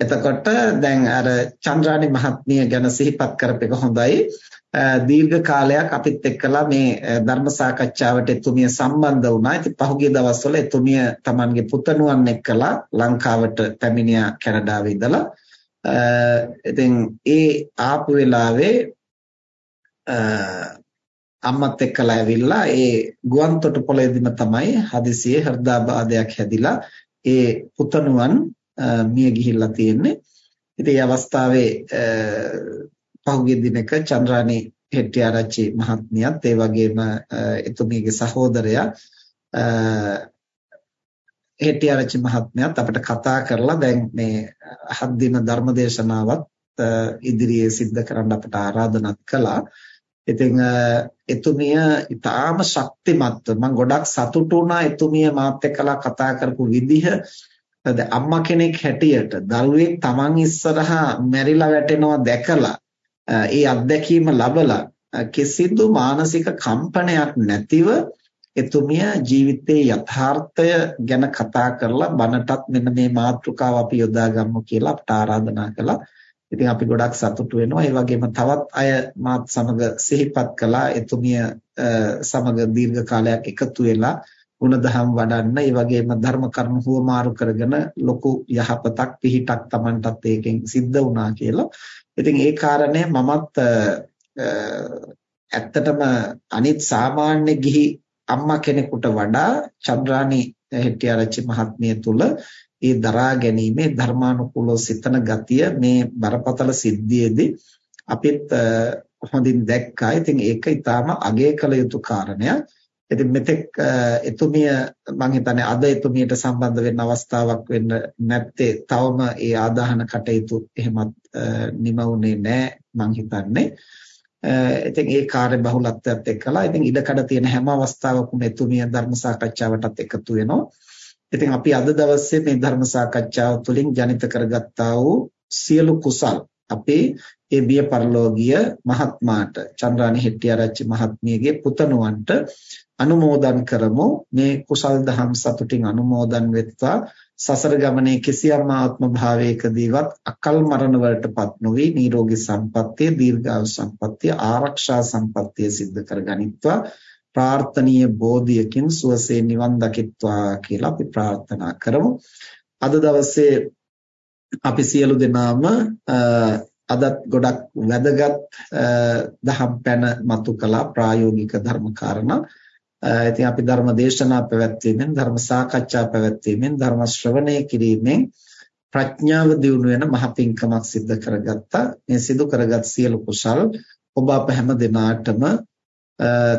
එතකොට දැන් අර චන්ද්‍රානි මහත්මිය ගැන සිහිපත් කරපේක හොඳයි. දීර්ඝ කාලයක් අපිත් එක්කලා මේ ධර්ම සාකච්ඡාවට එතුමිය සම්බන්ධ වුණා. ඉතින් පහුගිය දවස්වල එතුමිය Tamanගේ පුතණුවන් එක්කලා ලංකාවට පැමිණියා කැනඩාවේ ඉඳලා. ඉතින් ඒ ආපු වෙලාවේ අම්මත් එක්කලා ඇවිල්ලා ඒ ගුවන් තොටුපළේදීම තමයි හදිසියේ හෘදාබාධයක් හැදිලා ඒ පුතණුවන් මිය ගිහිල්ලා තියෙන්නේ. ඉතින් මේ අවස්ථාවේ පහුගිය දිනක චන්ද්‍රානි හෙට්ටිආරච්චි මහත්මියත් ඒ වගේම එතුමියගේ සහෝදරයා හෙට්ටිආරච්චි මහත්මයාත් අපිට කතා කරලා දැන් මේ හත් දින ධර්මදේශනාවත් ඉදිරියේ සිද්ධ කරන්න අපට ආරාධනා කළා. ඉතින් එතුමිය ඊටාම ශක්තිමත්ව මම ගොඩක් සතුටු වුණා එතුමිය මාත් එක්කලා කතා කරපු විදිහ දැන් අම්මා කෙනෙක් හැටියට දරුවෙක් Taman ඉස්සරහා මැරිලා වැටෙනවා දැකලා ඒ අත්දැකීම ලබලා කිසිදු මානසික කම්පනයක් නැතිව එතුමිය ජීවිතයේ යථාර්ථය ගැන කතා කරලා බනටත් මෙන්න මේ මාතෘකාව අපි යොදාගමු කියලා අපට ආරාධනා කළා. ඉතින් අපි ගොඩක් සතුටු වෙනවා. ඒ වගේම තවත් අය මාත් සමග සිහිපත් කළා. එතුමිය සමග දීර්ඝ කාලයක් එකතු වෙලා ಗುಣධම් වඩන්න, ඒ වගේම ධර්ම කරුණු හුවමාරු කරගෙන ලොකු යහපතක් පිහිටක් Tamanටත් ඒකෙන් සිද්ධ වුණා කියලා. ඉතින් ඒ කාරණය මමත් ඇත්තටම අනිත් සාමාන්‍ය ගිහි අම්මා කෙනෙකුට වඩා චන්ද්‍රානි හෙට්ටිආරච්චි මහත්මිය තුල ඒ දරා ගැනීමේ ධර්මානුකූලව සිතන ගතිය මේ බරපතල සිද්ධියේදී අපිත් හොඳින් දැක්කා. ඉතින් ඒක ඊටාම අගය කළ යුතු කාරණයක්. ඉතින් මෙතෙක් එතුමිය මම හිතන්නේ අද එතුමියට සම්බන්ධ වෙන්න අවස්ථාවක් වෙන්න නැත්තේ තවම ඒ ආදාහන කටයුතු එහෙමත් නිමවුනේ නැහැ මම හිතන්නේ. ඉතින් ඒ කාර්ය බහුලත්වයත් එක්කලා ඉතින් ඉඩකඩ තියෙන හැම අවස්ථාවකම එතුමිය ධර්ම සාකච්ඡාවටත් එකතු වෙනවා. ඉතින් අපි අද දවසේ මේ ධර්ම සාකච්ඡාව තුළින් ජනිත කරගත්තා වූ සියලු කුසල් අපේ ඒ බිය පරලෝකීය මහත්මාට චන්ද්‍රානි හෙට්ටිආරච්චි මහත්මියගේ පුතණුවන්ට අනුමෝදන් කරමු. මේ කුසල් දහම් සතුටින් අනුමෝදන් වෙත්වා. සසර ගමනේ කිසියම් ආත්ම භාවයකදීවත් අකල් මරණ වලටපත් නොවි නිරෝගී සම්පන්නිය දීර්ඝායු සම්පන්නිය ආරක්ෂා සම්පන්නිය සිද්ධ කරගනිත්වා. ප්‍රාර්ථනීය බෝධියකින් සුවසේ නිවන් දකිත්වා කියලා අපි ප්‍රාර්ථනා කරමු. අද දවසේ අපි සියලු දෙනාම අදත් ගොඩක් වැදගත් දහම් පැන මතු කළා ප්‍රායෝගික ධර්ම කාරණා ඉතින් අපි ධර්ම දේශනා පැවැත්වීමෙන් ධර්ම සාකච්ඡා පැවැත්වීමෙන් ධර්ම ශ්‍රවණය කිරීමෙන් ප්‍රඥාව දියුණු වෙන මහ පිංකමක් සිද්ධ කරගත්තා. මේ සිදු කරගත් සියලු කුසල් ඔබ අප හැම දිනාටම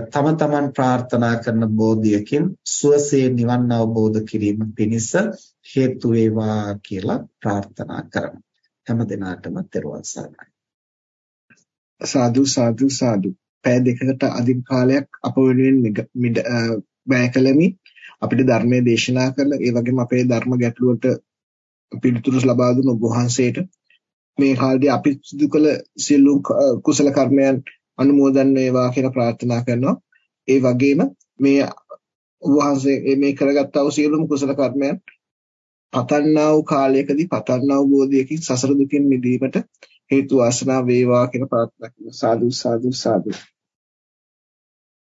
තම තමන් ප්‍රාර්ථනා කරන බෝධියකින් සුවසේ නිවන් අවබෝධ කිරීම පිණිස හේතු වේවා කියලා ප්‍රාර්ථනා කරමු. හැම දිනාටම තෙරුවන් සරණයි. සාදු සාදු සාදු පැය දෙකකට අධික කාලයක් අප වෙනුවෙන් වැය කළමින් අපිට ධර්මයේ දේශනා කරලා ඒ වගේම අපේ ධර්ම ගැටලුවට පිළිතුරු ලබා දුන්න ඔබ වහන්සේට මේ කාලේදී අපි සිදු කළ සියලු කුසල කර්මයන් අනුමෝදන් වේවා කියලා ප්‍රාර්ථනා කරනවා. ඒ වගේම මේ වහන්සේ මේ කරගත්තා වූ සියලුම කුසල කර්මයන් පතන්නා වූ කාලයකදී පතන්නා වූ බෝධියකින් සසර දුකින් මිදීමට හේතු වාසනා වේවා කියලා ප්‍රාර්ථනා කරනවා. සාදු සාදු සාදු